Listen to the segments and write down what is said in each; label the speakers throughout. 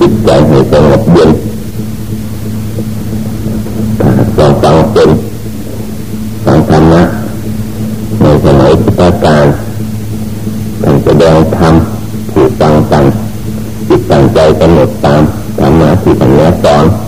Speaker 1: จิตใจให้สงบเย็นลองฟังเป็นฟังธรรมะในสมัยพุทธกาลท่านแสดงธรรมผู้ฟังกันจิตตั้งใจกำหนดตามธรรมะที่ท่านแนะนำ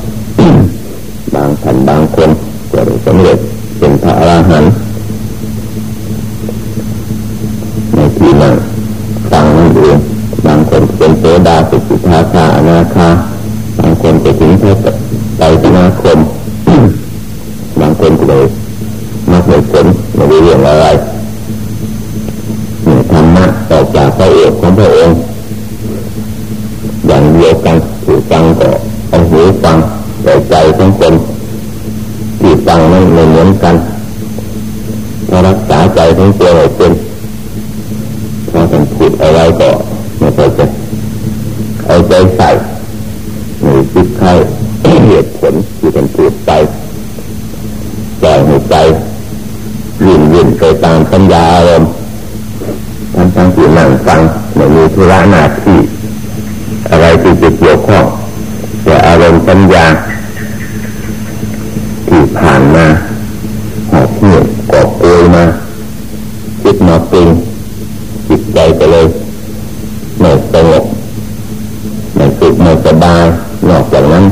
Speaker 1: สงบไม่สุขไม่สบายนอกจากนั้น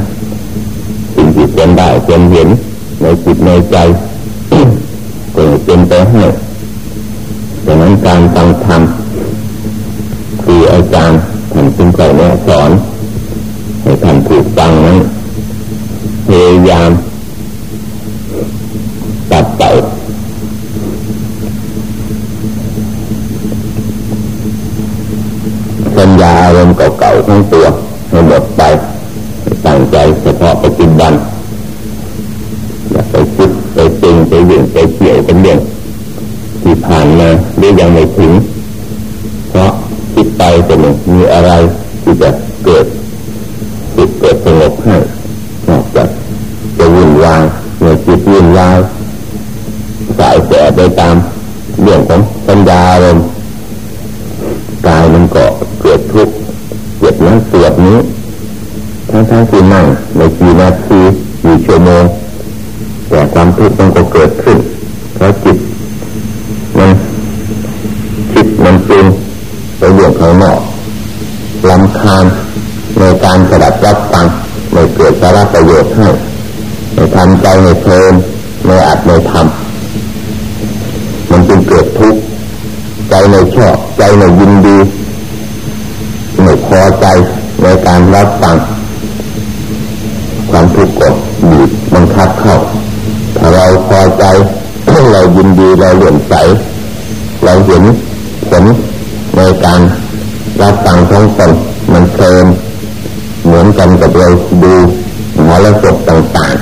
Speaker 1: สิ่งที่เป็นได้เป็นเห็นในจิตในใจก็เป็นไปให้ดังนั้นการฟังธรรม ยินดีไม่พอใจในการรับฟังความทุกข์ก็บีบบังคับเข้าถ้าเราพอใจเรายินดีเราเหลื่อมใสเราเห็นผลในการรับฟังของตนมันเพลินเหมือนกันกับเราดูหมอระบบต่าง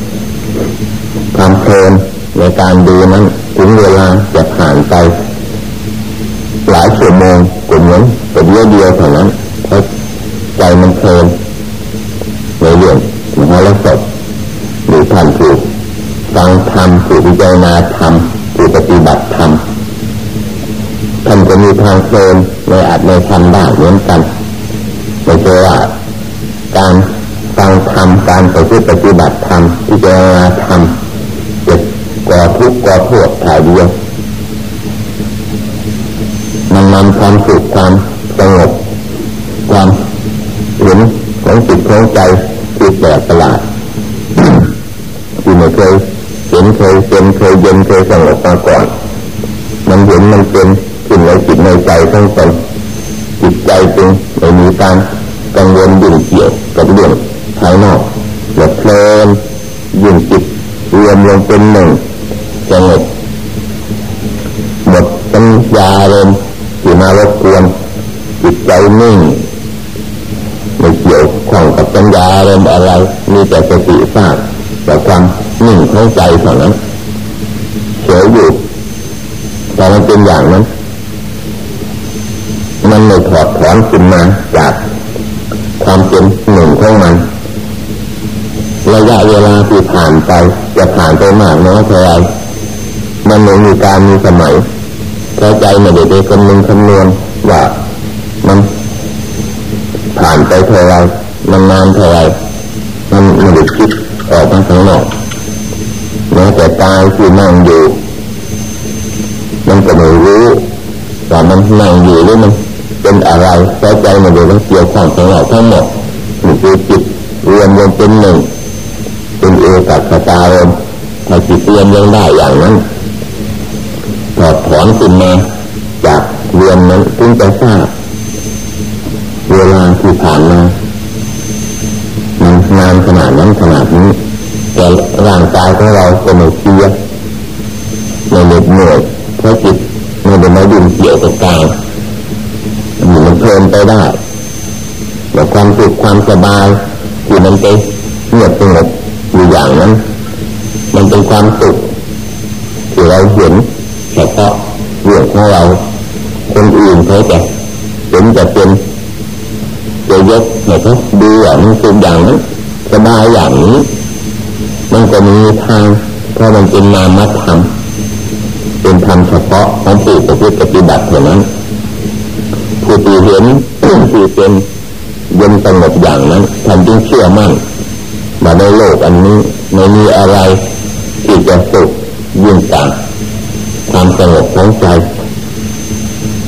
Speaker 1: ๆความเพลินในการดูนั้นถึงเวลาจะผ่านไป หลายชั่วโมงก็เหมือนแต่เดียวเดียวเท่านั้นเพราะใจมันเพลินในเรื่องมหาระศพหรือผ่านถูกฟังธรรมถูกพิจารณาธรรมถูกปฏิบัติธรรมท่านจะมีทางเพลินในอาจในธรรมได้เหมือนกันไม่ใช่ว่าการฟังธรรมการปฏิบัติธรรมพิจารณาธรรมจะก่อทุกข์ก่อโทษถ่ายเดียวมันนำความสุขความสงบความเห็นของจิตของใจที่แปลกประหลาดที่ไม่เคยเห็นเคยเป็นเคยเย็นเคยสงบมาก่อน มันเห็นมันเป็นขึ้นในจิตในใจทั้งตนจิตใจจึงไม่มีการกังวลยุ่งเกี่ยวกับเรื่องภายนอกหมดเพลินยิ่งจิตรวมลงเป็นหนึ่งสงบหมด ปัญญาเรมที่มารบกวนจิตใจนิ่งไม่เกี่ยวข้องกับปัญญาเรมอะไร มีแต่สติทราบแต่ความนิ่งของใจเท่านั้นเฉยอยู่แต่มันเป็นอย่างนั้น มันไม่ถอดถอนขึ้นมาจากความเป็นหนึ่งของมันระยะเวลาที่ผ่านไปจะผ่านไปมากน้อยเท่าไรมันไม่มีการมีสมัย เพราะใจไม่ได้ไปคำนึงคำนวณว่ามันผ่านไปเท่าไรมันนานเท่าไรมันไม่ได้คิดออกมาข้างนอกแม้แต่ตายที่นั่งอยู่มันก็ไม่รู้ว่ามันนั่งอยู่หรือมันเป็นอะไรใจใจมันเดี๋ยวมันเกี่ยวข้องของเราทั้งหมดนี่คือจิตรวมรวมเป็นหนึ่งเป็นเอกัคตารมถ้าจิตรียนยังได้อย่างนั้น ถอดถอนขึ้นมาจากเรียนนั้นจึงจะทราบเวลาที่ผ่านมามันนานขนาดนั้นขนาดนี้แต่ร่างกายของเราก็ไม่เสียไม่เหน็ดเหนื่อยเพราะจิตไม่ได้มายุ่งเกี่ยวกับกายมันเพลินไปได้แต่ความสุขความสบายที่มันไปเงียบสงบอยู่อย่างนั้น มันเป็นความสุขที่เราเห็น เฉพาะเรื่องของเรา คนอื่นเขาจะเห็นจะเป็นจะยกเนี่ยเขาดูว่ามันสุขอย่างนั้นสบายอย่างนี้ มันก็มีทางเพราะมันเป็นนามธรรมเป็นธรรมเฉพาะของผู้ปฏิบัติเท่านั้นผู้ที่เห็นผู้เป็นเย็นสงบอย่างนั้นท่านจึงเชื่อมั่นมาในโลกอันนี้ไม่มีอะไรที่จะสุขยิ่งกว่า สงบของใจ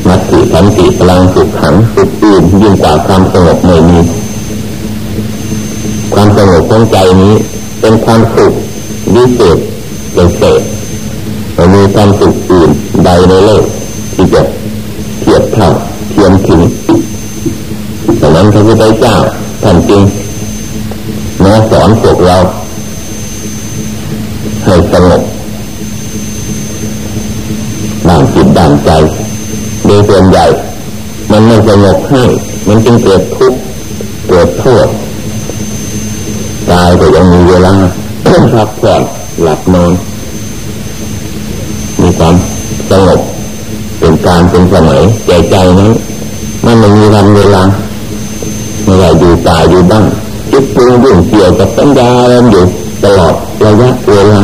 Speaker 1: มัตติสันติพลังสุขขังสุขอื่นยิ่งกว่าความสงบไม่มีความสงบของใจนี้เป็นความสุขวิเศษเป็นเศษไม่มีความสุขอื่นใดในโลกที่จะเทียบเท่าเทียมถึงดังนั้นพระพุทธเจ้าท่านจึงมาสอนพวกเราให้สงบด่างจิตด่างใจโดยส่วนใหญ่ มันไม่สงบให้ มันจึงเกิดทุกข์เกิดโทษกายก็ยังมีเวลาพักผ่อนหลับนอนมีความสงบเป็นการเป็นสมัยใจใจนั้นมันไม่มีวันเวลาไม่ได้อยู่ตายอยู่บ้างคิดปรุงเรื่องเกี่ยวกับปัญญาเรื่องอยู่ตลอดระยะเวลา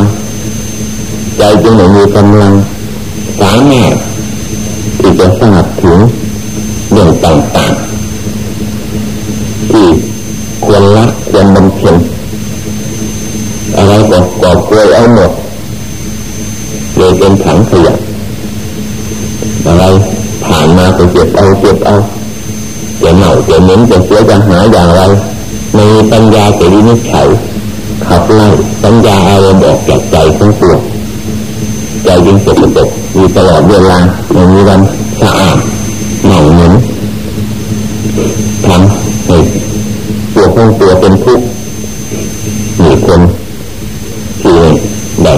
Speaker 1: ใจจึงไม่มีกำลังสามารถ จะทราบถึงเรื่องต่างๆที่ควรละควรบำเพ็ญอะไรก็ก่อกวยเอาหมดเลยเป็นถังขยะอะไรผ่านมาก็เก็บเอาเก็บเอาจะเหน่าจะเหม็นจะเสียจะหาอย่างไรในปัญญาจะวินิจฉัยขับไล่ปัญญาอารมณ์ออกจากใจทั้งตัวใจยิ่งสกปรกอยู่ตลอดเวลาไม่มีวัน สะอาดเหน่าเหม็นทำให้ตัวของตัวเป็นทุกข์มีคนที่ได้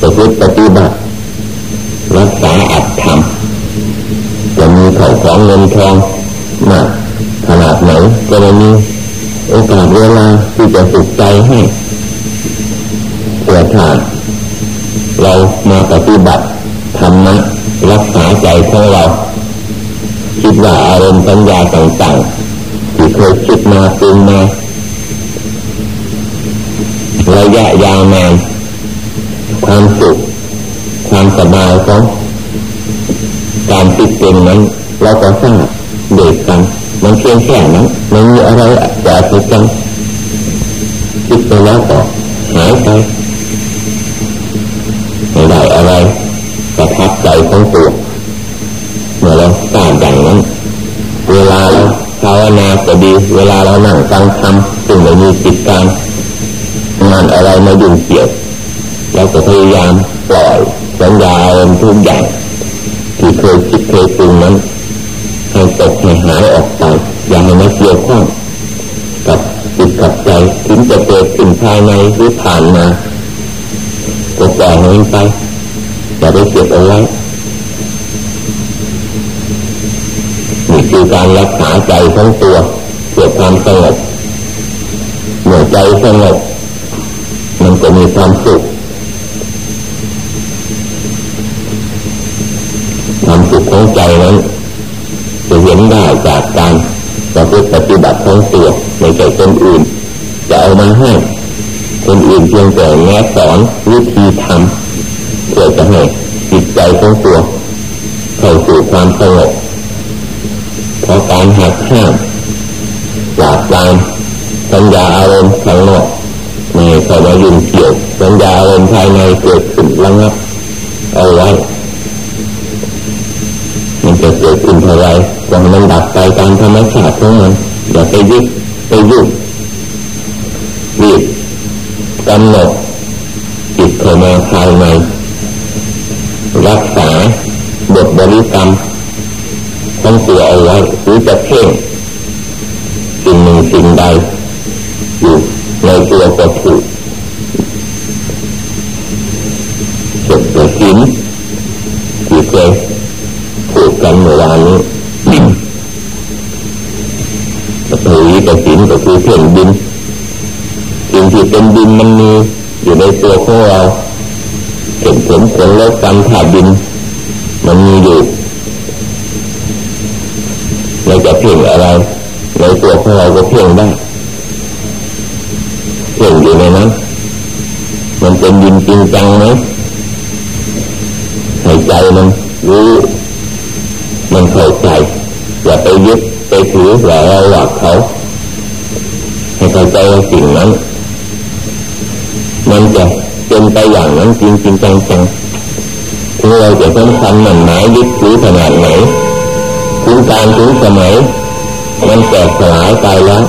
Speaker 1: ประพฤติปฏิบัติรักษาอัตธรรมจะมีเข่าของเงินทองมากขนาดไหนก็ไม่มีโอกาสเวลาที่จะสุขใจให้เกิดทานเรามาปฏิบัติ รักษาใจของเรา คิดว่าอารมณ์ปัญญาต่างๆ ที่เคยคิดมาปรุงมาระยะยาวนานความสุขความสบายของการติดเป็นนั้นเราก็ทราบเด็กกันมันเพียงแค่นั้นไม่มีอะไรจะติดกันคิดไปแล้วก็หายไปไม่ได้อะไรประทับ ใจของตัวเมื่อเราทราบอย่างนั้น เวลาเราภาวนาก็ดี เวลาเรานั่งฟังธรรมซึ่งไม่มีจิตการงานอะไรมายุ่งเกี่ยวเราก็พยายามปล่อยสัญญาอารมณ์ทุกอย่างที่เคยคิดเคยปรุงนั้นให้ตกให้หายออกไปอย่าให้มาเกี่ยวข้องกับจิตกับใจถึงจะเกิดขึ้นภายในหรือผ่านมาก็ปล่อยมันไป อย่าได้เก็บเอาไว้นี่คือการรักษาใจทั้งตัวเพื่อความสงบเมื่อใจสงบมันจะมีความสุขความสุขของใจนั้นจะเห็นได้จากการประพฤติปฏิบัติของตัวในใจคนอื่น จะเอามาให้คนอื่นเพียงแต่แนะสอนวิธีทำ พื่อจะให้จิตใจของตัวเข้าสู่ความสงบเพราะการหักห้ามบตามสัญญาอารมณ์ข้างนอกม่เข้ามายุ่งเกี่ยวสัญญาอารมณ์ภายในเกิดขึ้นระงับเอาไว้มันจะเกิดขึ้นเท่าไรก็มันดับไปตามธรรมชาติของมันอย่าไปยึดไปยุ่งรีบกำหนดจิตเข้ามาภายใน รักษาบทบริกรรมของตัวเอาไว้หรือจะเพ่งสิ่งหนึ่งสิ่งใดอยู่ในตัวก็ถูกจดตัวสินที่เคยพูดกันเมื่อวานนี้ปฏิกสินก็คือเพ่งดินสิ่งที่เป็นดินมันมีอยู่ในตัวของเราเห็นผลผลแล้วกรรมถาดิน มันมีอยู่เราจะเพ่งอะไรในตัวของเราก็เพ่งได้เพ่งอยู่ในนั้นมันเป็นดินจริงจังไหมให้ใจมันรู้มันเข้าใจอย่าไปยึดไปถือว่าเราหลักเขาให้เข้าใจว่าสิ่งนั้น มันจะเป็นไปอย่างนั้นจริงจริงจังจังถึงเราจะสำหมั่นหมายยึดถือขนาดไหนถึงการถึงสมัย มันแตกสลายไปแล้ว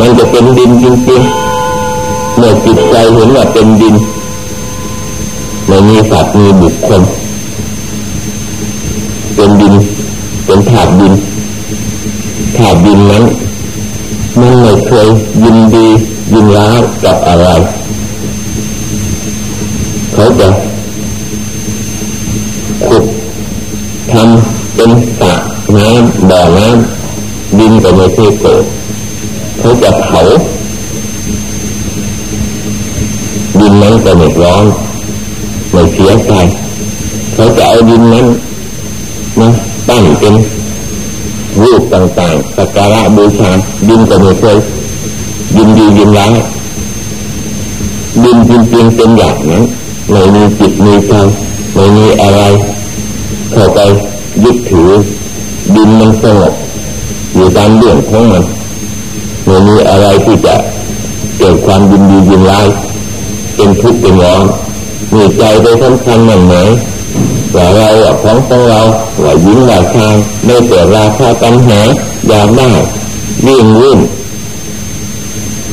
Speaker 1: มันจะเป็นดินจริงๆเมื่อจิตใจเห็นว่าเป็นดินไม่มีสัตว์มีบุคคลเป็นดินเป็นถาดดินถาดดินนั้นมันไม่เคยยินดียินร้ายกับอะไร เขาจะขุดทำเป็นสระน้ำ บ่อน้ำดินก็ไม่เคยโกเขาจะเผาดินนั้นก็ไม่ร้อนไม่เสียใจเขาจะเอาดินนั้นมาตั้งเป็นรูปต่างๆสักการะบูชาดินก็ไม่เคยยินดียินร้ายดินจริงๆเป็นอย่างนั้นไม่มีจิตมีใจไม่มีอะไรเข้าไปยึดถือ ดินมันสงบอยู่ตามเรื่องของมันไม่มีอะไรที่จะเกิดความยินดียินร้ายเป็นทุกข์เป็นร้อนมีใจโดยสำคัญมันไหมว่าเราของของเราว่าหญิงว่าชายไม่เกิดราคาปัญหาอยากได้วิ่งวิ่ง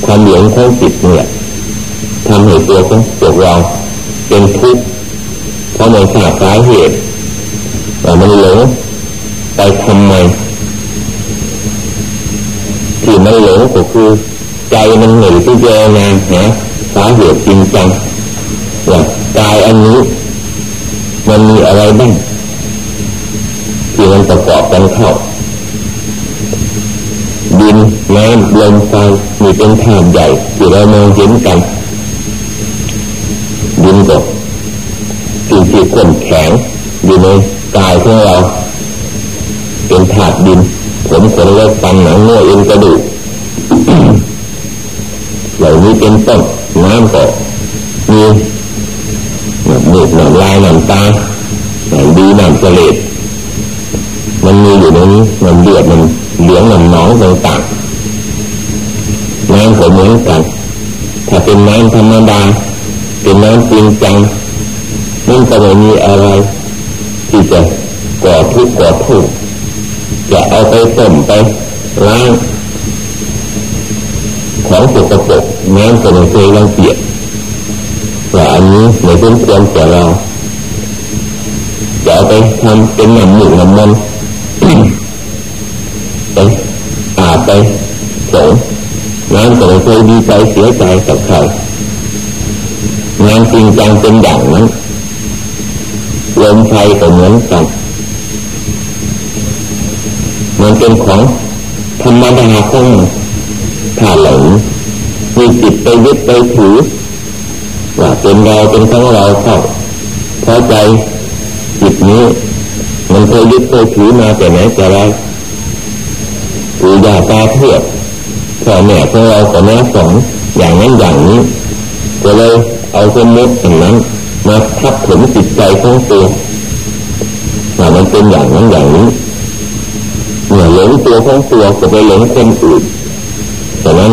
Speaker 1: ความเหลียงของจิตเนี่ยทำให้ตัวของตัวเราเป็นทุกข์เพราะมันขาดสาเหตุว่ามันหลง ไปทำไมที่มันหลงก็คือ ใจมันหนีที่เจอนาหาสาเหตุจริงจังว่ากายอันนี้ มันมีอะไรบ้างที่มันประกอบกันเข้าดินน้ำลมไฟมีเป็นธาตุใหญ่ที่เรามองเห็นกันดินก็สิ่งที่ข้นแข็งอยู่ในกายของเรา เป็นถาดดิน ผมขนเล็บฟันหนังเนื้อเอ็นกระดูกเหล่านี้เป็นต้นน้ำก็มีหนักมืดหนักลายหนักตาหนักดีหนักเสลดมันมีอยู่ในนี้มันเดือดมันเหลืองมันหนองต่างๆน้ำก็เหมือนกัน ถ้าเป็นน้ำธรรมดา เป็นน้ำจริงจังมันก็ไม่มีอะไร ที่จะก่อทุกข์ก่อทุกข์ จะเอาไปต้มไปล้างของสกปรกน้ำก็ไม่เคยรังเกียจว่าอันนี้ไม่เป็นควรแก่เราจะเอาไปทำเป็นน้ำหนึ่งน้ำมันไปอาบไปสงน้ำก็ไม่เคยดีใจเสียใจกับใครงานจริงจังเป็นอย่างนั้นลมไฟก็เหมือนกัน มันเป็นของธรรมดาของถ้าหลงมีจิตไปยึดไปถือว่าเป็นเราเป็นของเราเข้าพอใจจิตนี้ มันเคยยึดเคยถือมาแต่ไหนแต่ไรปู่ย่าตาเทียบพ่อแม่ของเราก็แม่สอนอย่างนั้นอย่างนี้ก็เลยเอาสมมติอย่างนั้นมาทับถมจิตใจของตัวว่ามันเป็นอย่างนั้นอย่างนี้ หลงตัวของตัวก็ไปหลงคนอื่นฉะนั้น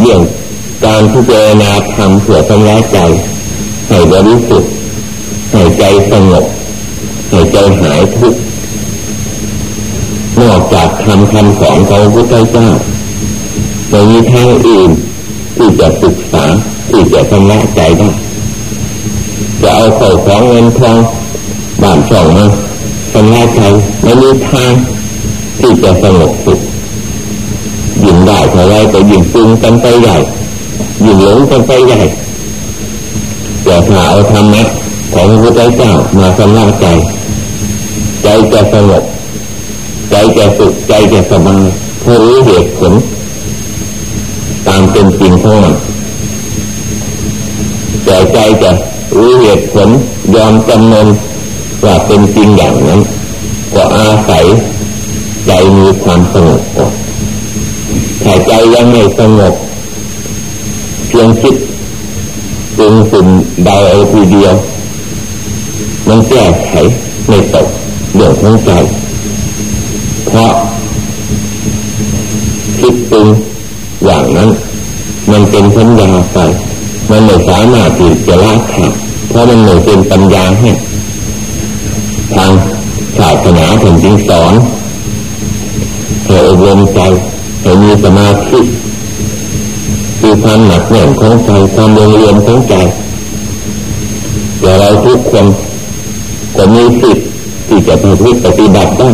Speaker 1: เรื่องการที่เจนาทำเผื่อทำร้ายใจให้บริสุทธิ์ให้ใจสงบให้ใจหายทุกข์นอกจากทำคำสอนของพระพุทธเจ้าไม่มีทางอื่นที่จะศึกษาที่จะชำระใจได้จะเอาเข้าของเงินทองบ้านช่องมาชำระใจไม่มีทาง ที่จะสงบสุขยิ่งได้เท่าไรก็ยิ่งปรุงกันไปใหญ่ยิ่งหลงกันไปใหญ่แต่ถ้าเอาธรรมะของพระเจ้ามาชำระใจ ใจจะสงบใจจะสุขใจจะสบายเพราะรู้เหตุผลตามเป็นจริงของมันแต่ใจจะรู้เหตุผลยอมจำนนว่าเป็นจริงอย่างนั้น ก็อาศัย ใจมีความสงบก่อนถ้าใจยังไม่สงบเพียงคิดปรุงสุนใดเอาทีเดียว มันแก้ไขไม่ตกเรื่องของใจ เพราะคิดปรุงอย่างนั้น มันเป็นสัญญาไป มันไม่สามารถที่จะละขาดเพราะมันไม่เป็นปัญญาให้ทางศาสนาถึงจึงสอน ให้อบรมใจให้มีสมาธิคือความหนักแน่นของใจความรวมรวมของใจแต่เราทุกคนก็มีสิทธิ์ที่จะปฏิบัติได้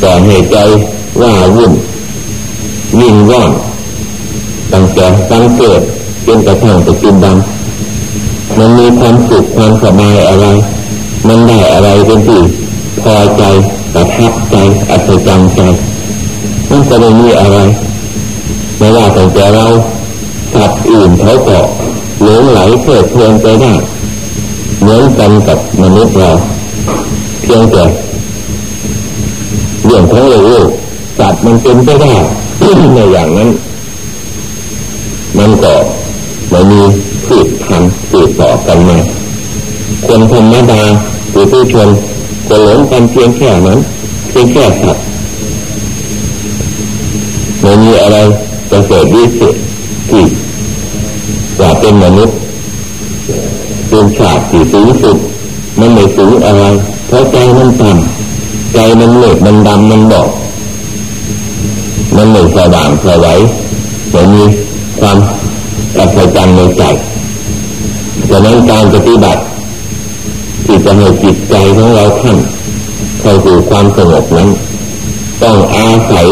Speaker 1: แต่เหตุใจว่าวุ่นวิ่งว่อนตั้งแต่ตั้งเกิดจนกระทั่งปัจจุบันมันมีความสุขความสบายอะไร มันได้อะไรเป็นที่พอใจ ประทับใจอัศจรรย์ใจมันจะไม่มีอะไรไม่ว่าแต่แต่เราสัตว์อื่นเขาก็หลงไหลเพลิดเพลินไปได้เหมือนกันกับมนุษย์เราเพียงแต่เรื่องของโลกสัตว์มันเป็นไปได้ในอย่างนั้น มันก็ไม่มีพืชพันธุ์สืบต่อกันมาคนธรรมดาหรือผู้ชน ก็หลงกันเพียงแค่นั้นเพียงแค่สัตว์ไม่มีอะไรจะเกิดวิเศษที่ว่าเป็นมนุษย์เป็นชาติที่สูงสุดมันไม่สูงอะไร เพราะใจมันต่ำใจมันเหล็กมันดำมันบอก มันไม่สว่างสวัยไม่มีความอัศจรรย์ในใจดังนั้นการปฏิบัติ ที่จะให้จิตใจของเราท่านเข้าสู่ความสงบนั้น ต้องอาศัย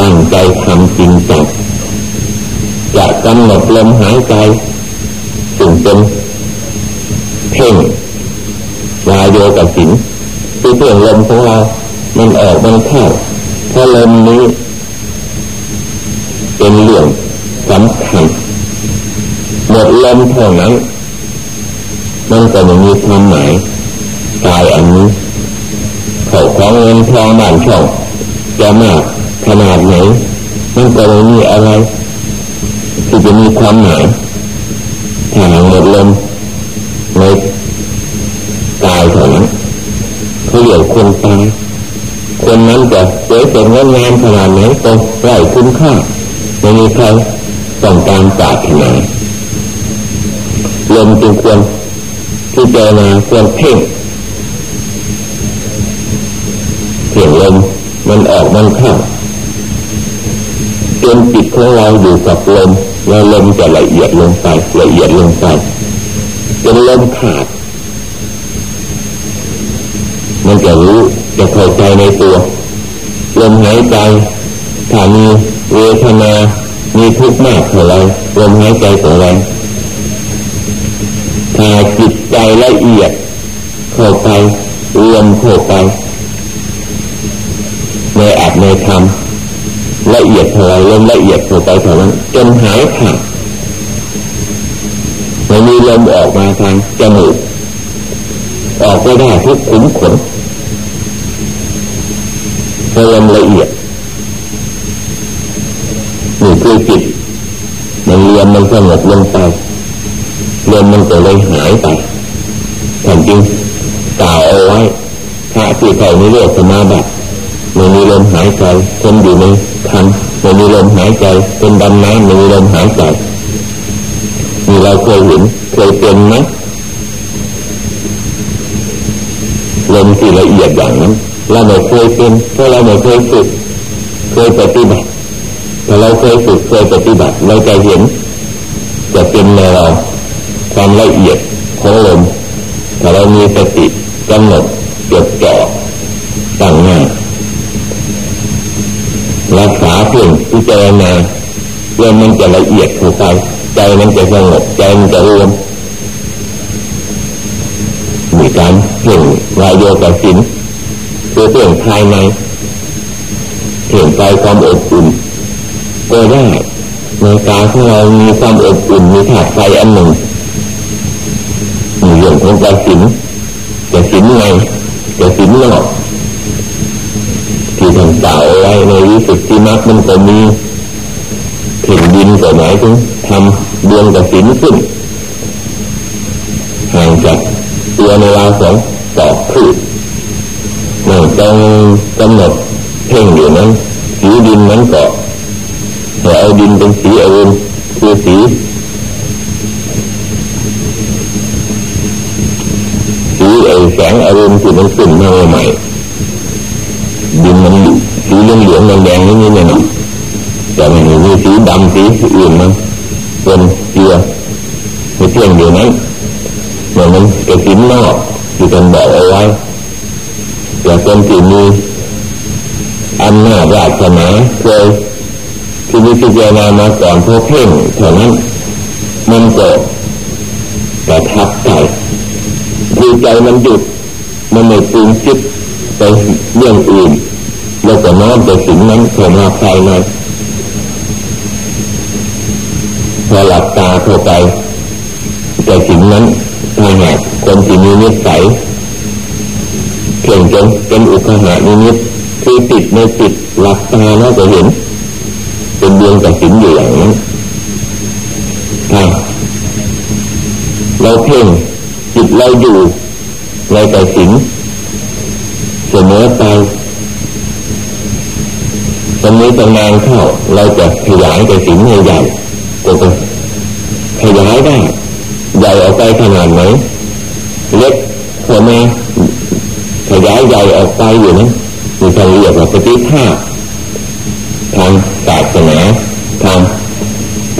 Speaker 1: ตั้งใจทำจริงจังจะกำหนดลมหายใจถึงเป็นเพ่งวายโยกับสินคือเพื่องลมของเรา มันออกมันเข้าเพราะลมนี้ เป็นเรื่องสำคัญหมดลมเท่านั้น มันก็ไม่มีความหมายกายอันนี้เขาของเงินทองบ้านช่องจะมากขนาดไหนมันก็ไม่มีอะไรที่จะมีความหมายถ้าหมดลมในกายเท่านั้นเขาเรียกคนตายคนนั้นจะสวยสดงดงามขนาดไหนก็ไร้คุณค่าไม่มีใครต้องการปรารถนลมจึงควร ที่เจนาควรเพ่งเพ่งลมมันออกมันเข้าจนจิตของเราอยู่กับลมแล้วลมจะละเอียดลงไปละเอียดลงไปจนลมขาด มันจะรู้จะเข้าใจในตัวลมหายใจถ้ามีเวทนา มีทุกข์มากเท่าไรลมหายใจของเราถ้าจิต ใจละเอียดเข้าไปรวมเข้าไป ในอัดในธรรมละเอียดเท่าไรลมละเอียดเข้าไปเท่านั้นจนหายขาดไม่มีลมออกมาทางจมูกออกไม่ได้ทุกขุมขนพลมละเอียดนี่คือจิตมันเรียนมันสงบลงไปเรียนมันก็เลยหายไปแผ่นจริงกล่าวเอาไว้พระ ที่เขาไม่เรียกสมาบัติไม่มีลมหายใจคนอยู่ในคันไม่มีลมหายใจเป็นดำน้ำมีลมหายใจมีเราเคยเห็นเคยเป็นไหมลมที่ละเอียดอย่างนั้นเราไม่เคยเป็นเพราะเราไม่เคยฝึกเคยปฏิบัติถ้าเราเคยฝึกเคยปฏิบัติเราจะเห็น จะเป็นในเราความละเอียดของลมถ้าเรามีสติกำหนดจดจ่อ ตั้งหน้ารักษาเพียงพิจารณาเรื่องมันจะละเอียดเข้าไปใจมันจะสงบใจมันจะรวมมีการเพ่งวายโยกสินเพื่อเพ่งภายในเพ่งใจความอบอุ่นก็ได้ในกาของเรามีความอบอุ่นมีถาดไฟอันหนึ่งมีเรื่องของกสินจะสินในจะสินนอก ที่ท่านกล่าวไว้ในวิสุทธิมรรคมันก็มีแผ่นดินก็หมายถึงทำดวงกสินขึ้นห่างจากตัวในราวสองตอกคือนั่งต้องกำหนดเพ่งอยู่นั้นสีดินนั้นก็เอาดินเป็นสีอรุณคือสีสีไอแสงอรุณที่มันขึ้นมาใหม่ สีเหลืองเหลืองแดงๆนี่นี่เนี่ยแต่ไม่มีสีดำสีอื่นมันเป็นเกลือไม่เที่ยงอยู่นั้นเหมือนมันกระสินนอกที่เป็นบอกเอาไว้แต่คนที่มีอำนาจราชนาเคยที่มีพิจารณามาก่อนพวกเพ่งเท่านั้นมันก็แต่ทับใจคือใจมันหยุดมันไม่ปรุงคิดไปเรื่องอื่น แล้วก็น้อมไปสิ่งนั้นเข้ามาภายในพอหลับตาเข้าไปแต่สิ่งนั้นถ้าหากคนที่มีนิสัยเพ่งจนเป็นอุปหานิมิตคือติดในติดหลับตาแล้วจะเห็น เป็นดวงกับสินอยู่อย่างนั้นเราเพ่งจิตเราอยู่ในแต่สินเสมอไป ตรงนี้ตรงนานเข้าเราจะขยายแต่สินใหญ่ก็จะขยายได้ใหญ่ออกไปขนาดไหนเล็กพอมาขยายใหญ่ออกไปอยู่นะมีทางเรียกว่าปฏิภาคทางศาสนาทาง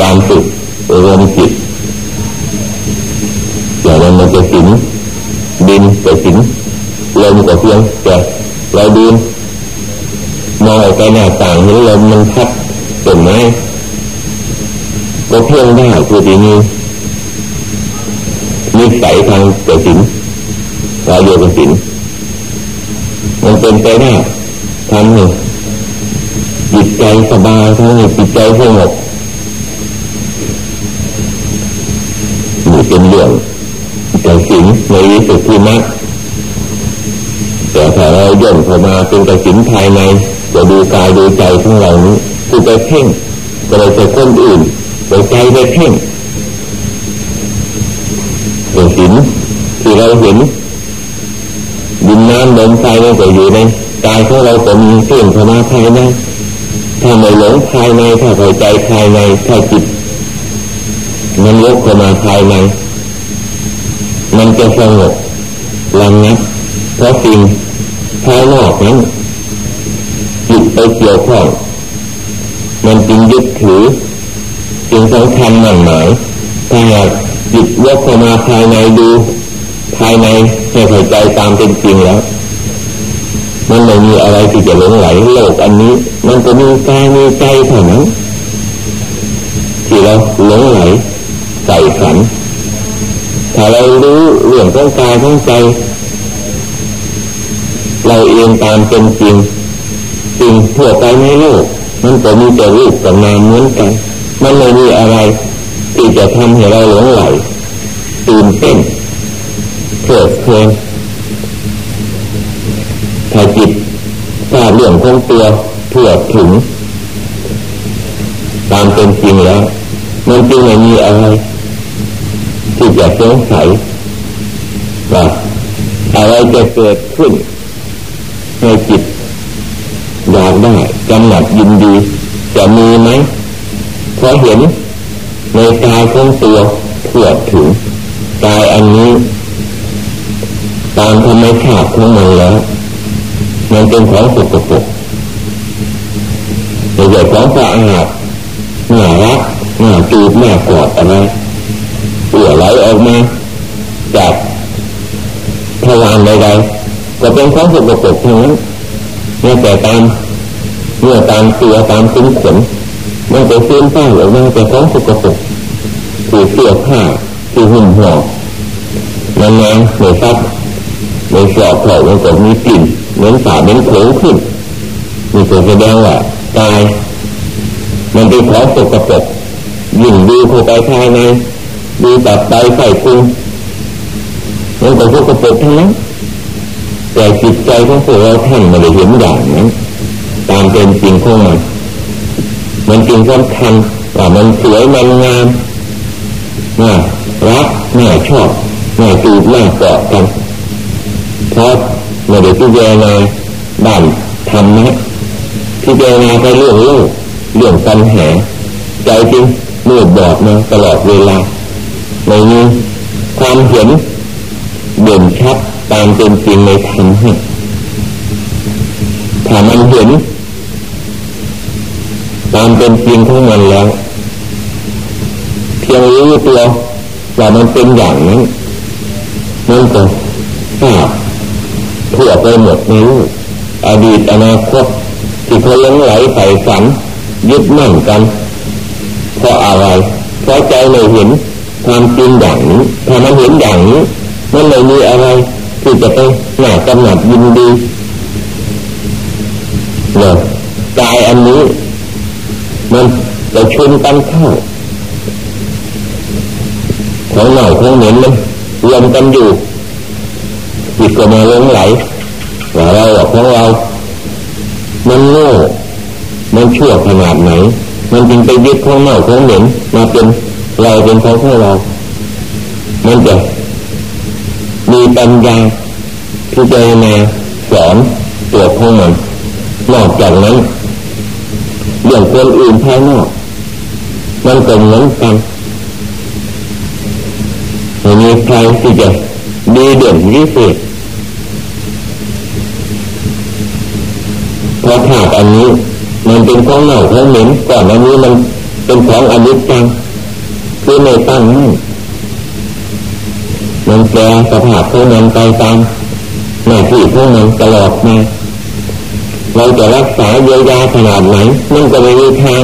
Speaker 1: การฝึกรวมจิตอย่างนั้นมันจะสินดินจะสินลมก็เพียงแต่เราดูมองไป หน้าต่างเห็นลมมันพัดต้นไม้ก็เพียงได้คือที่นี้นิสัยทางกสินวายโยกสินมันเป็นไปได้ทำให้จิตใจสบายทำให้จิตใจสงบนี่เป็นเรื่องกสินในวิสุทธิมรรคแต่ถ้าเราย่นเข้ามาเป็นกสินภายใน จะดูกายดูใจของเรานี้คือไปเพ่งก็เลยจะคนอื่นไปใจไปเพ่งเป็นสินที่เราเห็นดินน้ำลมไฟมันก็อยู่ในกายของเราก็มีเสื่อมเข้ามาภายในถ้าไม่หลงภายในถ้าเข้าใจภายในถ้าจิตมันลกเข้ามาภายในมันจะสงบลังนับเพราะสิ่งภายนอกนั้น จิตไปเกี่ยวข้อง มันจึงยึดถือจึงสำคัญมั่นหมายถ้าหากจิตยกเข้ามาภายในดู ภายในให้เข้าใจตามเป็นจริงแล้ว มันไม่มีอะไรที่จะหลงไหลโลกอันนี้ มันก็มีกายมีใจเท่านั้นที่เราหลงไหลใส่ขันถ้าเรารู้เรื่องของกายของใจ เราเองตามเป็นจริง ทั่วไปในโลกมันก็มีแต่รูปกับนามเหมือนกัน มันไม่มีอะไรที่จะทำให้เราหลงไหลตื่นเต้นเพลิดเพลินถ้าจิตทราบเรื่องของตัวเพื่อถึง ตามเป็นจริงแล้ว มันจึงไม่มีอะไรที่จะสงสัยว่าอะไรจะเกิดขึ้นในจิต อยากได้กำหนัดยินดี จะมีไหมพอเห็นในกายของตัวทั่วถึงกายอันนี้ ตามธรรมชาติของมันแล้ว มันเป็นของสกปรกไม่ใช่ของสะอาดน่ารักน่าจูบน่ากอดอะไรเปลือไหลออกมาจากทวารใดๆก็เป็นของสกปรกทั้งนั้นแม้แต่ตาม เมื่อตามเตัวตามซุ้มขนมันจะเส้นป้าออกมาแต่ของสกปรกคือเสื้อผ้าคือหุ่นห่อนานๆในซักในสอบเขามันก็มีกลิ่นเหมือนสาเป็นโขงขึ้นมีตัวแสดงว่ากายมันเป็นของสกปรกยิ่งดูเข้าไปภายในดูตับไตใส่ปรุงมันก็สกปรกทั้งนั้นแต่จิตใจของพวกเราท่านไม่ได้เห็นอย่างนั้น เป็นจริงของมัน มันจริงสำคัญว่ามันสวยมันงามน่ารักน่าชอบน่าจูบน่ากอดกันเพราะไม่ได้พิจารณาด้านธรรมะพิจารณาไปเรื่องโลกเรื่องปัญหา ใจจริงมืดบอดมาตลอดเวลาในนี้ความเห็นเด่นชัดตามเป็นจริงในธรรมะถ้ามันเห็น ตามเป็นจริงของมันแล้ว เพียงรู้ตัวว่ามันเป็นอย่างนั้นมันก็ทราบทั่วไปหมดในรูปอดีตอนาคตที่เขายังไหลใส่ฝัน ยึดมั่นกัน เพราะอะไรเพราะใจไม่เห็นความจริงอย่างนี้ถ้ามันเห็นอย่างนี้มันไม่มีอะไรที่จะไปหน้ากำหนัดยินดีเนี่ยกายอันนี้ มันจะชุนกันเข้าของเหน่าของเหม็นมันรวมกันอยู่จิตก็มาลงไหลว่าเราของเรา มันโง่มันชั่วขนาดไหน มันจึงไปยึดของเหน่าของเหม็นมาเป็นเราเป็นของของเรา มันจะมีปัญญาที่จะมาสอนตัวของมันนอกจากนั้น เรื่องคนอื่นภายนอก มันก็เหมือนกันไม่มีใครที่จะดีเด่นวิเศษเพราะถาดอันนี้ มันเป็นของเน่าของเหม็นก่อนอันนี้มันเป็นของอนิจจังคือไม่ตั้งมั่นมันแปลสภาพของมันไปตามหน้าที่ของมันตลอดมา เราจะรักษาเยียวยาขนาดไหนมันก็ไม่มีทาง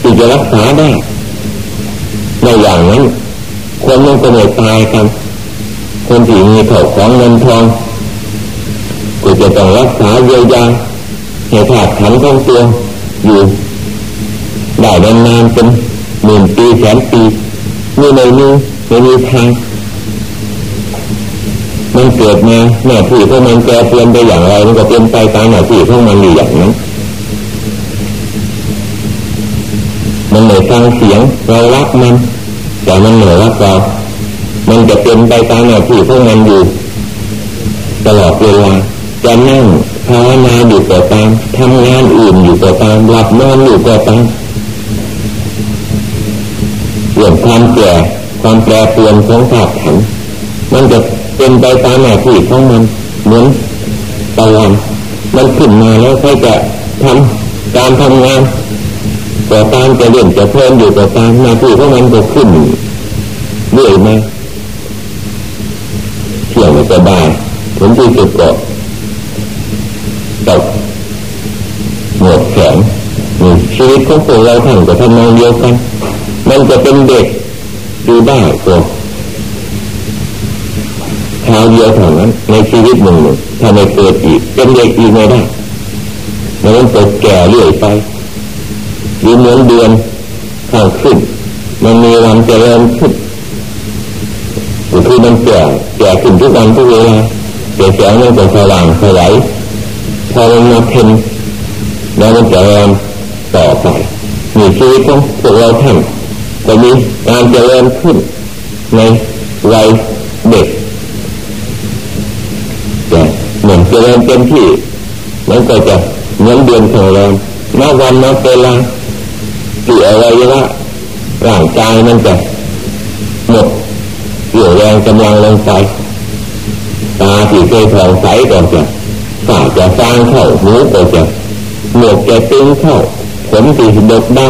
Speaker 1: ที่จะรักษาได้ในอย่างนั้นคนมันก็ไม่ตายกันคนที่มีเถ่าของเงินทองก็จะต้องรักษาเยียวยาให้ขาดขันของตัวอยู่ได้นานๆเป็นหมื่นปีแสนปีนี่ไม่มีไม่มีทาง มันเกิดมาหน้าที่ของมันแปรเปลี่ยนไปอย่างไรมันก็เป็นไปตามหน้าที่ของมันอยู่อย่างนั้นมันเหนื่อยฟังเสียงเรารักมันแต่มันเหนื่อยรักเรามันจะเป็นไปตามหน้าที่ของมันอยู่ตลอดเวลาจะนั่งภาวนาอยู่ก็ตามทำงานอื่นอยู่ก็ตามหลับนอนอยู่ก็ตามเรื่องความแก่ความแปรเปลี่ยนของธาตุขันมันจะ เป็นไปตามหน้าที่ของมันเหมือนตะวันมันขึ้นมาแล้วค่อยจะทำการทำงานต่อตามจะเล่นจะเพลินอยู่ต่อตามหน้าที่ของมันก็ขึ้นเรื่อยมาเที่ยวมันจะได้ผลที่สุดก็ตกหมดแขนชีวิตของพวกเราท่านก็ทำนองเดียวกัน มันจะเป็นเด็กดูได้ตัว คราวเดียวเท่านั้น ในชีวิตหนึ่งหนึ่งถ้าไม่เกิดอีกเป็นเด็กอีกไม่ได้มันต้องตกแก่เรื่อยไปหรือเหมือนเดือนข้างขึ้น มันมีวันเจริญขึ้นคือมันแก่แก่ขึ้นทุกวันทุกเวลาเสียแสงมันก็สว่างสวายพอมันมาเพ็นแล้วมันจะเริญต่อไปมีชีวิตของพวกเราท่านก็มีการเจริญขึ้นในวัย จริญเต็มที่มันก็จะเหมือนเดือนของเราณวันนับเวลาวัยวะร่างกายมันจะหมดเกี่ยวแรงกำลังลงไปตาที่เคยผ่องใสก็จะฝาจะฟางเข้าหูก็จะหนวกจะตึงเข้าผมที่ดกด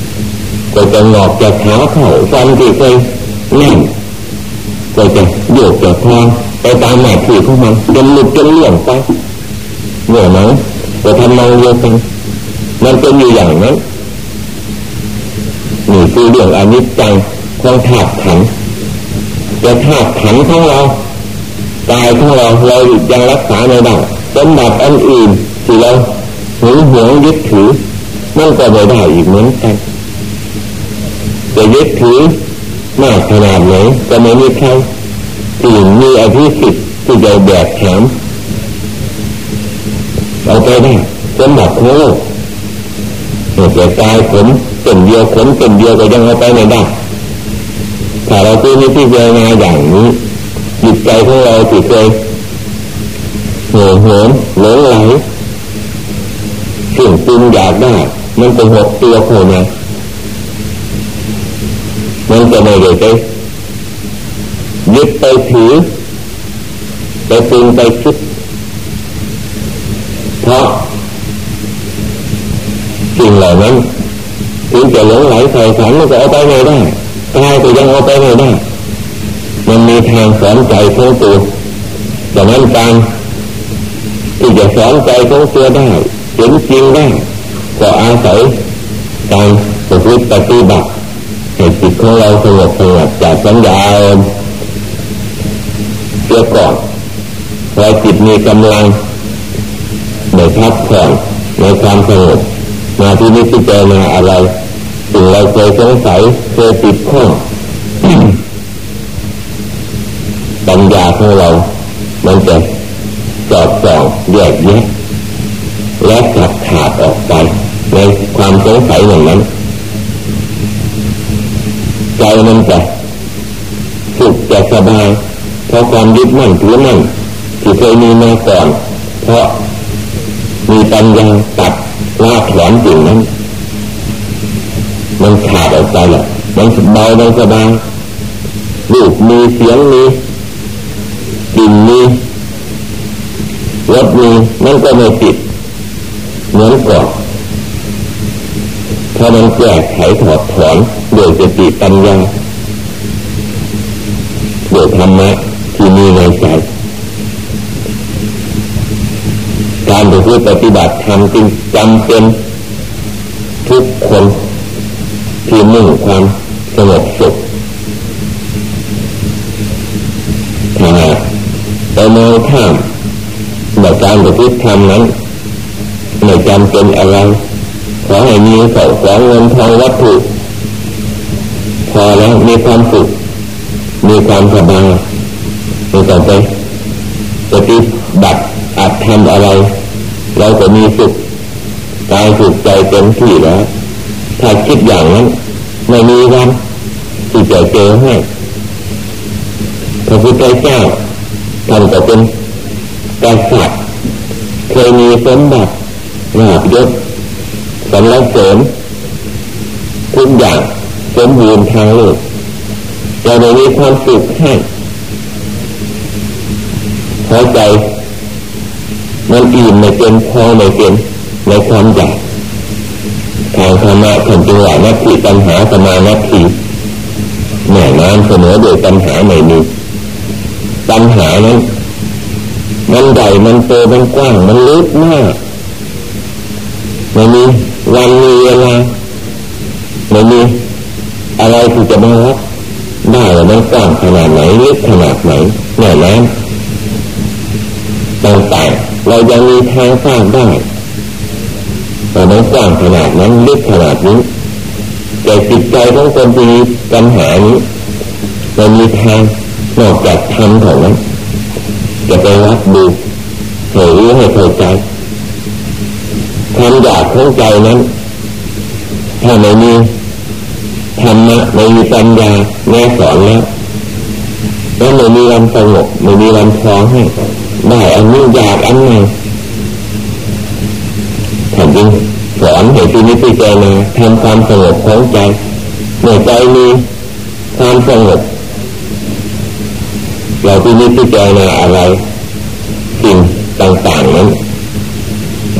Speaker 1: ำก็จะงอกจะขาวเข้าฟันที่เคยแน่นก็จะโยกจะทอง ไปตามหน้าที่ของมันจนหลุดจนเลี่ยงไปเหนื่อยไหมก็ทำนองเดียวกันมันเป็นอยู่อย่างนั้นนี่คือเรื่องอนิจจังของธาตุขันจะธาตุขันของเรากายของเราเรายังรักษาไม่ได้สมบัติอันอื่นที่เราหึงหวงยึดถือมันก็ไม่ได้อีกเหมือนกันจะยึดถือมากขนาดไหนก็ไม่มีใคร ที่มีอภิสิทธิ์ที่จะแบกแขนเอาไปได้สมบัติของโลกแต่กายผมเป็นเดียวขนเป็นเดียวก็ยังเอาไปไม่ได้ถ้าเราตีนี้ที่เจรนาอย่างนี้จิตใจของเราติดเคยโห่โหมหลงไหลสิ่งตึงอยากได้ มันจะหดตัวเข้ามามันจะไม่ได้ไป ยึดไปถือ ไปตึงไปคิดเพราะสิ่งเหล่านั้นถึงจะหลงไหลใส่ฝันมันก็เอาไปไม่ได้ตายก็ยังเอาไปไม่ได้มันมีทางสอนใจของตัวดังนั้นการที่จะสอนใจของตัวได้เห็นจริงได้ก็อาศัยการประพฤติปฏิบัติให้จิตของเราสงบสงบจากสัญญา เสียก่อนพอจิตมีกำลังได้พักผ่อนในความสงบมาที่นี้ที่เจอมาอะไรสิ่งเราเคยสงสัยเคยติดข้องปัญญาของเรา มันจะสอดส่องแยกแยะและขัดขาดออกไปในความสงสัยอย่างนั้น ใจมันจะสุขจะสบาย เพราะความยึดมั่นถือมั่นที่เคยมีมาก่อน เพราะมีปัญญาตัดลาถอนสิ่งนั้น มันขาดออกไปแหละมันเบามันสบายรูปมีเสียงมีกลิ่นมีรสมีมันก็ไม่ติดเหมือนก่อนถ้ามันแก้ไขถอดถอนโดยสติปัญญาโดยธรรมะ มีในใจ การประพฤติปฏิบัติธรรมจึงจำเป็นทุกคนที่มุ่งความสงบสุขถ้าเรามองข้ามในการประพฤติธรรมนั้นไม่จำเป็นอะไรขอให้มีเสาของเงินทองวัตถุพอแล้วมีความสุขมีความสบาย ไม่ต้องไปปฏิบัติอาจทำอะไร เราก็มีสุขกายสุขใจเต็มที่แล้วถ้าคิดอย่างนั้นไม่มีวันที่จะเจอให้พระพุทธเจ้าท่านก็เป็นกษัตริย์เคยมีสมบัติลาบยศสำรเสริมทุกอย่างสมบูรณ์ทางโลกเราไม่มีความสุขให้ พอใจ มันอิ่มไม่เป็นพอไม่เป็นในความอยากทางธรรมะถึงจังหวะนักขีปัญหาสมานักขีแม่น้ำเสมอโดยปัญหาไม่มีปัญหานั้นมันใหญ่มันโตมันกว้างมันลึกมากไม่มีวันมีเวลาไม่มีอะไรที่จะมารับได้หรือไมันกว้างขนาดไหนลึกขนาดไหนแม่น้ำ ต่างๆเรายังมีทางสร้างได้แต่มันกว้างขนาดนั้นลึกขนาดนี้แต่จิตใจของคนที่มีปัญหานี้มันมีทางนอกจากทำของนั้นจะไปรับดูให้รู้ให้เข้าใจความอยากของใจนั้น ถ้าไม่มีธรรมะไม่มีปัญญาแม่สอนแล้วแล้วไม่มีวันสงบไม่มีวันพอให้ ได้อันนี้อยากอันไหนถ้าจริงสอนให้ที่นี้พิจารณาทำความสงบของใจเมื่อใจมีความสงบเราที่นี้พิจารณาอะไรสิ่งต่างๆนั้น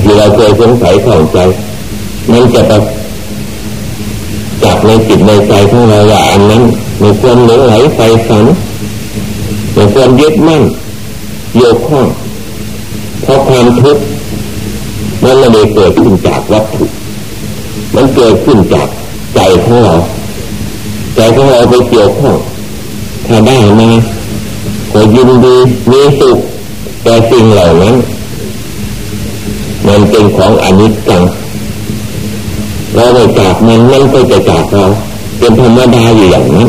Speaker 1: ที่เราเคยสงสัยของใจมันจะไปจับในจิตในใจของเราว่าอันนั้นในความหลงไหลไฟฝันในความยึดมั่น โยกข้องเพราะความทุกข์มันไม่ได้เกิดขึ้นจากวัตถุ มันเกิดขึ้นจากใจของเราใจของเราไปเกี่ยวข้องถ้าได้มาก็ยินดีมีสุขแต่สิ่งเหล่านั้น มันเป็นของอนิจจังเราไปจากมันมันก็จะจากเราเป็นธรรมดาอยู่อย่างนั้น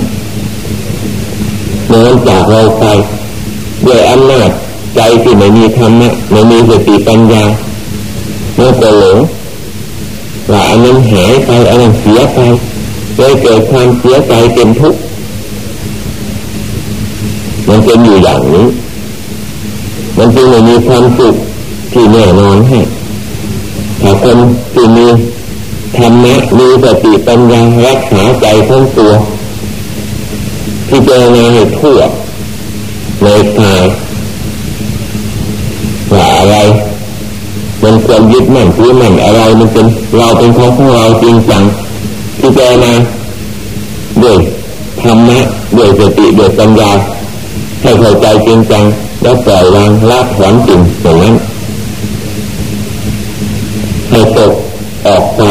Speaker 1: เมื่อมันจากเราไปด้วยอำนาจ ใจที่ไม่มีธรรมะไม่มีสติปัญญาเมื่อก็หลงว่าอันนั้นหายไปอันนั้นเสียไปเลยเกิดความเสียใจเป็นทุกข์มันเป็นอยู่อย่างนี้ มันจึงไม่มีความสุขที่แน่นอนให้ถ้าคนที่มีธรรมะมีสติปัญญารักษาใจของตัวที่เจอในทั่วในกายว่าอะไรมัน ควรยึดมั่นถือมั่นอะไร มันเป็นเราเป็นของของเราจริงจังที่เจอมาด้วยธรรมะด้วยสติด้วยปัญญาให้เข้าใจจริงจังแล้วปล่อยวางละถอนจริงอย่างนั้นให้ตกออกไป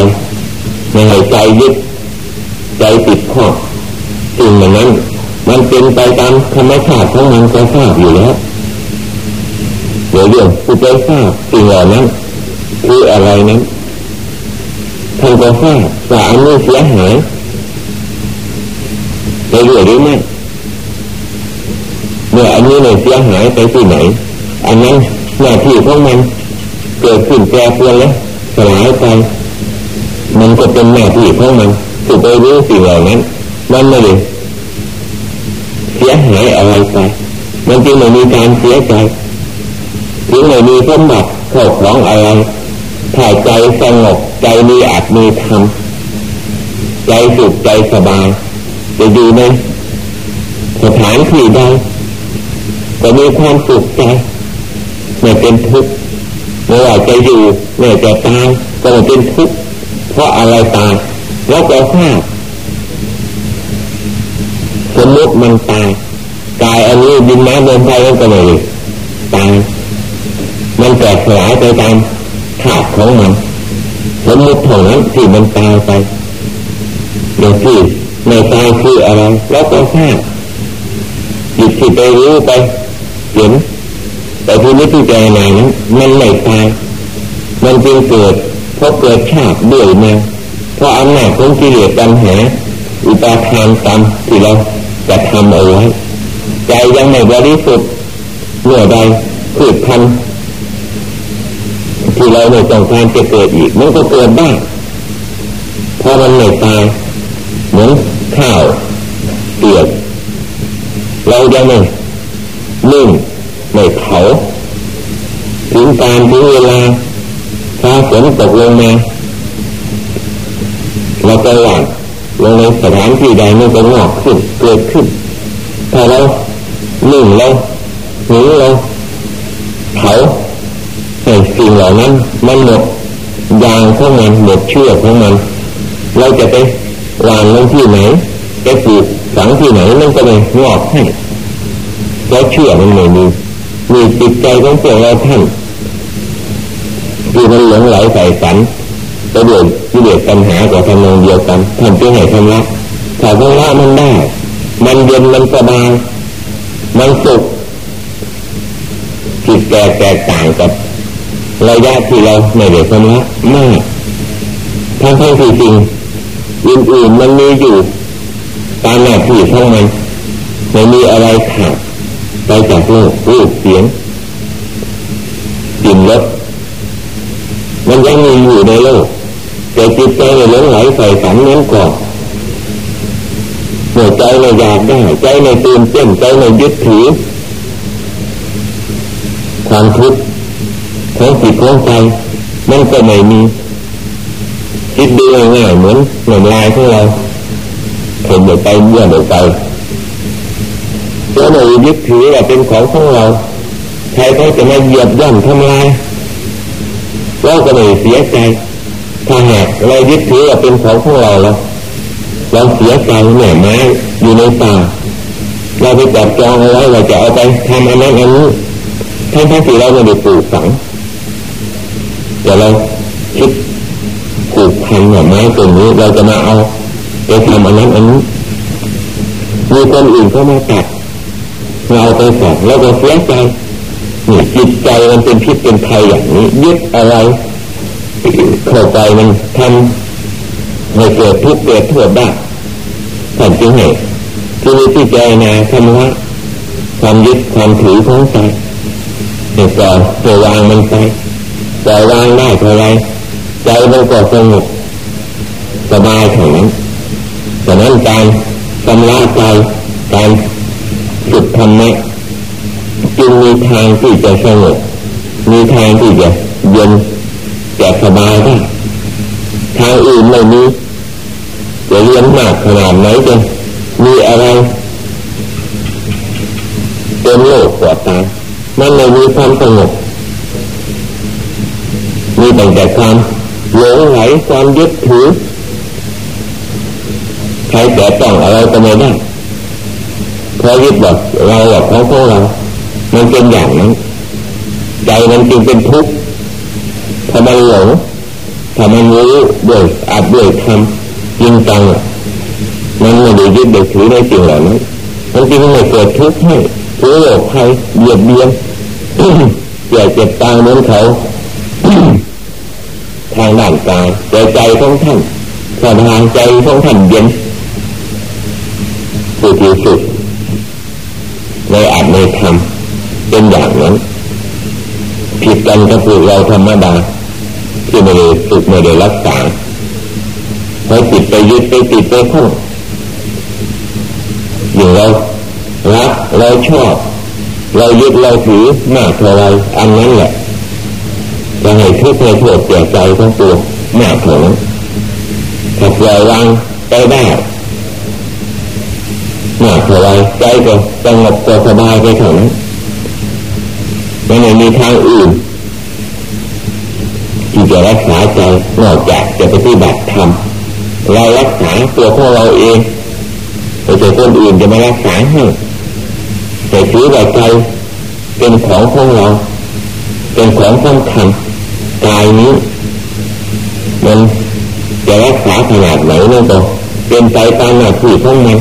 Speaker 1: ไม่ให้ใจยึดใจติดข้อสิ่งอย่านั้น มันเป็นไปตามธรรมชาติของมันก็ทราบอยู่แล้วเดี๋ยวเรื่องผู้ใจทราบสิ่งเหล่านั้น คืออะไรนั้นท่านก็ทราบว่าอันนี้เสียหายไปเรื่อยหรือไม่เมื่ออันนี้เนี่ยเสียหายไปที่ไหน อันนั้นหน้าที่ของมันเกิดขึ้นแปรเปลี่ยนแล้วสลายไป มันก็เป็นหน้าที่ของมันถูกไปรู้สิ่งเหล่านั้น มันไม่ได้เสียหายอะไรไปมันจึงไม่มีการเสียใจถึงไม่มีสมบัติเข้าของอะไร ถ้าใจสงบใจมีอาจมีธรรมใจสุขใจสบายจะอยู่ในสถานที่ใดก็มีความสุขใจไม่เป็นทุกข์ไม่ว่าจะอยู่ไม่จะตายก็ไม่เป็นทุกข์เพราะอะไรตายแล้วก็ทราบสมมติมันตายกายอันนี้ดินน้ำลมไฟมันก็ไม่ตายมันแตกสลายไปตาม ธาตุของมันสมมติของนั้นที่มันตายไปอย่างที่ในตายคืออะไรแล้วก็ทราบจิตที่ไปรู้ไปเห็นแต่ที่นี้ที่ใจไหนนั้นมันไม่ตายมันจึงเกิดเพราะเกิดชาติด้วยมาเพราะอำนาจของกิเลสปัญหาอุปาทานกรรมที่เราจะทำเอาไว้ใจยังไม่บริสุทธิ์เมื่อใดพืชพันธุ์ ที่เราไม่ต้องการจะเกิดอีก มันก็เกิดได้เพราะมันไม่ตายเหมือนข้าวเปียกเรายังไม่นึ่งไม่เผาถึงการถึงเวลาฟ้าฝนตกลงมาเราจะหวานลงในสถานที่ใดมันจะงอกขึ้นเกิดขึ้นถ้าเราหนึ่งเราหรือเราเผา ให้สิ่งเหล่านั้นมันหมดยางของมันหมดเชื่อของมัน เราจะไปวางลงที่ไหนไปปลูกฝังที่ไหนมันก็ไม่งอกให้เพราะเชื่อมันไม่มีมีจิตใจของพวกเราท่านที่มันหลงไหลใส่ฝันก็เดือดที่เดือดปัญหากับทำนองเดียวกันท่านจึงให้ทำละถ้าทำละมันได้ มันเย็นมันสบายมันสุขจิตแตกแตกต่างกับ ระยะที่เราไม่ได้ทำละมากทั้งทั้งที่จริงอื่นๆมันมีอยู่ตามหน้าที่ของมันไม่มีอะไรขาดไปจากโลกรูปเสียงกลิ่นรสมันยังมีอยู่ในโลกแต่จิตใจในหลงไหลใส่ฝันนั้นก่อนเมื่อใจในอยากได้ใจในตื่นเต้นใจในยึดถือความทุกข์ ของจิตของใจมันก็ไม่มีคิดดูง่ายเหมือนหนุ่มลายของเราผมเดินไปเมื่อเดินไปแล้วเรายึดถือว่าเป็นของของเราใครเขาจะมาเหยียบย่ำทำลายเราก็ไม่เสียใจถ้าหากเรายึดถือว่าเป็นของของเราแล้วเราเสียใจแม่ไม้อยู่ในป่าเราไปจับจองเอาไว้เราจะเอาไปทำอันนั้นอันนี้ทั้งทั้งที่เราไม่ได้ปลูกฝัง แต่เราคิดปลูกพันไม้ตรงนี้ เราจะมาเอาไปทำอันนั้นอันนี้มีคนอื่นเข้ามาตัดเราไปฝังแล้วก็เสียใจนี่จิตใจมันเป็นพิษเป็นภัยอย่างนี้ยึดอะไรเข้าใจมันทำให้เกิดทุกข์เกิดโทษได้ท่านจึงให้ที่นี้ที่ใจนาทำว่าความยึดความถือของใจให้ปล่อยปล่อยวางมันไป ปล่อยวางได้เท่าไรใจมันก็สงบสบายเท่านั้นดังนั้นการชำระใจการฝึกธรรมะจึงมีทางที่จะสงบมีทางที่จะเย็นจะสบายได้ทางอื่นไม่มีจะเรียนมากขนาดไหนจะมีอะไรเป็นโลกปวดตามันไม่มีความสงบ มีแต่แต่ความหลงไหลความยึดถือใครแต่ต้องอะไรก็ไม่ได้เพราะยึดแบบเราแบบของพวกเรา มันเป็นอย่างนั้นใจมันจึงเป็นทุกข์ถ้ามันหลงถ้ามันรู้ด้วยอาจด้วยทำจริงจังมันไม่ได้ยึดได้ถือในสิ่งเหล่านั้นมันจึงไม่เกิดทุกข์ให้ทุกโลกใครเบียดเบียนเจ็บเจ็บตายเหมือนเขา ทางด้านกายแต่ใจของท่านสบายใจของท่านเย็นผู้ที่สุดในอาจในธรรมเป็นอย่างนั้นผิดกันกับพวกเราธรรมดาที่ไม่ได้ฝึกไม่ได้รักษาให้ติดไปยึดไปติดไปข้องอย่างเรารักเราชอบ เรายึดเราถือมากเท่าไรอันนั้นแหละ จะให้ทุกข์ให้โทษแก่ใจทั้งตัวมากเท่านั้นถ้าปล่อยวางไปได้มากเท่าไรใจก็สงบก็สบายไปเท่านั้นไม่มีทางอื่นที่จะรักษาใจนอกจากจะปฏิบัติธรรมเรารักษาตัวของเราเองแต่คนอื่นจะมารักษาให้แต่ถือว่าใจเป็นของของเรา เป็นของสำคัญ กายนี้ มันจะรักษาขนาดไหนนั่นก็เป็นไปตามหน้าที่ของมัน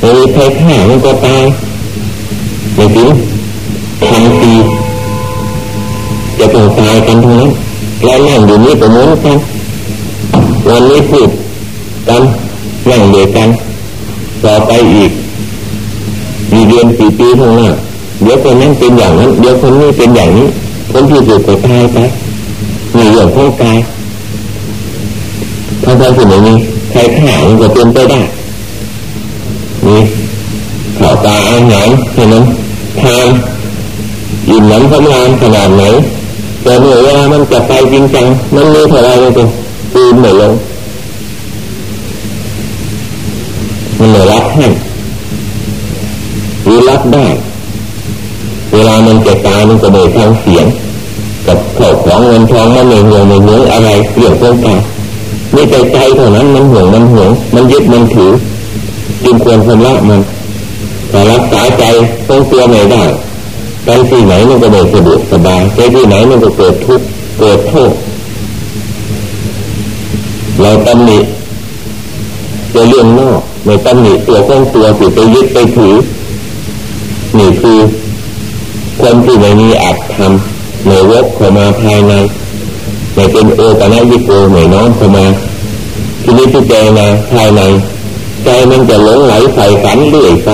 Speaker 1: ไม่มีใครฆ่ามันก็ตายไม่ถึงทันทีจะต้องตายกันทั้งนั้นแล้วนั่งอยู่นี่ก็เหมือนกันวันนี้พูดกันนั่งเดียกันต่อไปอีกมีเดือนสี่ปีข้างหน้าเดี๋ยวคนนั้นเป็นอย่างนั้น เดี๋ยวคนนี้เป็นอย่างนี้คนที่สุดก็ตายไป มีเรื่องของกายทั้งๆที่ไม่มีใครฆ่ามันก็เป็นไปได้มีข่าวตาอาหารเห็นไหมทานอิ่มหนำสำราญขนาดไหนแต่เมื่อเวลามันจะไปจริงจังมันมีเท่าไรเลยตัวปีนไม่ลงมันไม่รับให้หรือรับได้ เวลามันจะตายมันก็ไม่ทางเสียง กับข้าของเงินทองมันไม่ห่วงไม่เหนืออะไรเรื่องของกายไม่ใจใจเท่านั้นมันห่วงมันห่วงมันยึดมันถือจึงควรชำระมันแต่รักษาใจต้องตัวไม่ได้ไปที่ไหนมันก็ไม่สะดวกสบายไปที่ไหนมันก็เกิดทุกข์เกิดโทษเราตำหนิจะเรื่องนอกไม่ตำหนิตัวของตัวสิไปยึดไปถือนี่คือคนที่ไม่มีอัตธรรม ไม่วกเข้ามาภายในไม่เป็นโอปะนัยิโกไม่น้อมเข้ามาที่นี้ที่เจนาภายในใจมันจะหลงไหลใส่ฝันเรื่อยไป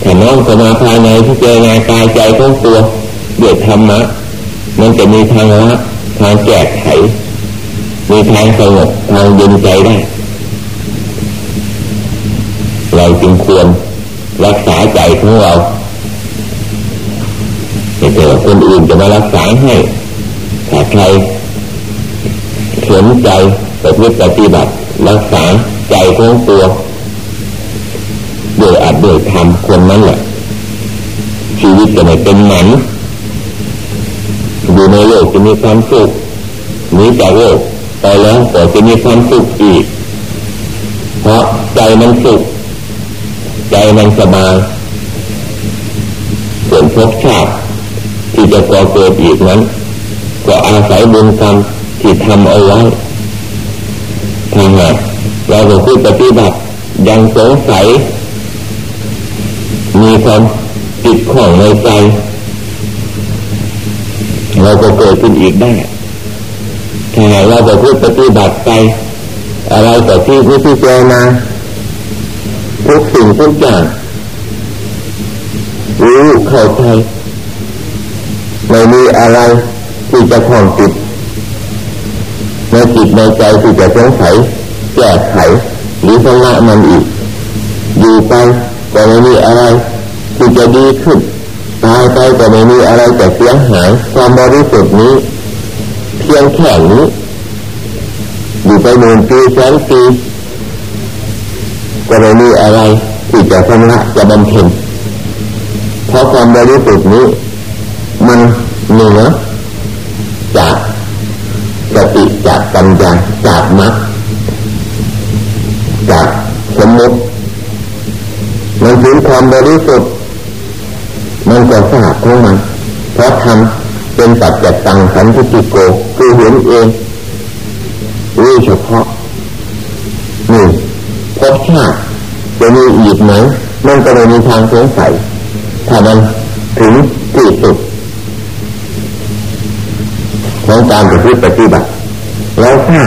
Speaker 1: แต่น้อมเข้ามาภายในที่เจนากายใจของตัวเดือดธรรมะมันจะมีทางละทางแก้ไขมีทางสงบทางยินใจได้ เราจึงควรรักษาใจของเรา ไม่ใช่ว่าคนอื่นจะมารักษาให้ถ้าใครสนใจแต่ที่ปฏิบัติรักษาใจของตัวโดยอาจโดยทำคนนั้นแหละชีวิตจะไม่เป็นหมันอยู่ในโลกจะมีความสุขหนีจากโลกไปแล้วก็จะมีความสุขอีก เพราะใจมันสุข ใจมันสบายส่วนภพชาติ ที่จะก่อเกิดอีกนั้น ก็อาศัยบุญกรรมที่ทำเอาไว้ทำไงเราก็คือปฏิบัติยังสงสัย มีความติดข้องในใจ เราก็เกิดขึ้นอีกได้ถ้าเราก็คือปฏิบัติไป อะไรแต่ที่ที่เจอมาทุกสิ่งทุกอย่างรู้เข้าใจ ไม่มีอะไรที่จะคล้องจิตในจิตในใจที่จะสงสัยแก้ไขหรือชนะมันอีก อยู่ไปก็ไม่มีอะไรที่จะดีขึ้นตายไปก็ไม่มีอะไรจะเสียหายความบริสุทธิ์นี้ เพียงแค่นี้ อยู่ไปหมื่นปีแสนปีก็ไม่มีอะไรที่จะชนะจะบำเพ็ญเพราะความบริสุทธิ์นี้ มันเหนือจากสติจากปัญญาจากมรรคจากสมมติมันถึงความบริสุทธิ์มันก็ทราบของมัน เพราะทำเป็นปัจจัตังสันติโกคือเห็นเองรู้เฉพาะนี่พบชาติจะมีอีกไหมมันก็เลยมีทางสงสัยถ้ามันถึงที่สุด ของการปฏิบัติ แล้วถ้า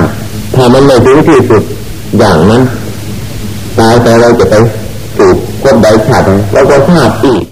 Speaker 1: ถ้ามันไม่ถึงที่สุดอย่างนั้นตายไปเราจะไปสูบคนใดขาติเราก็ทราดอีก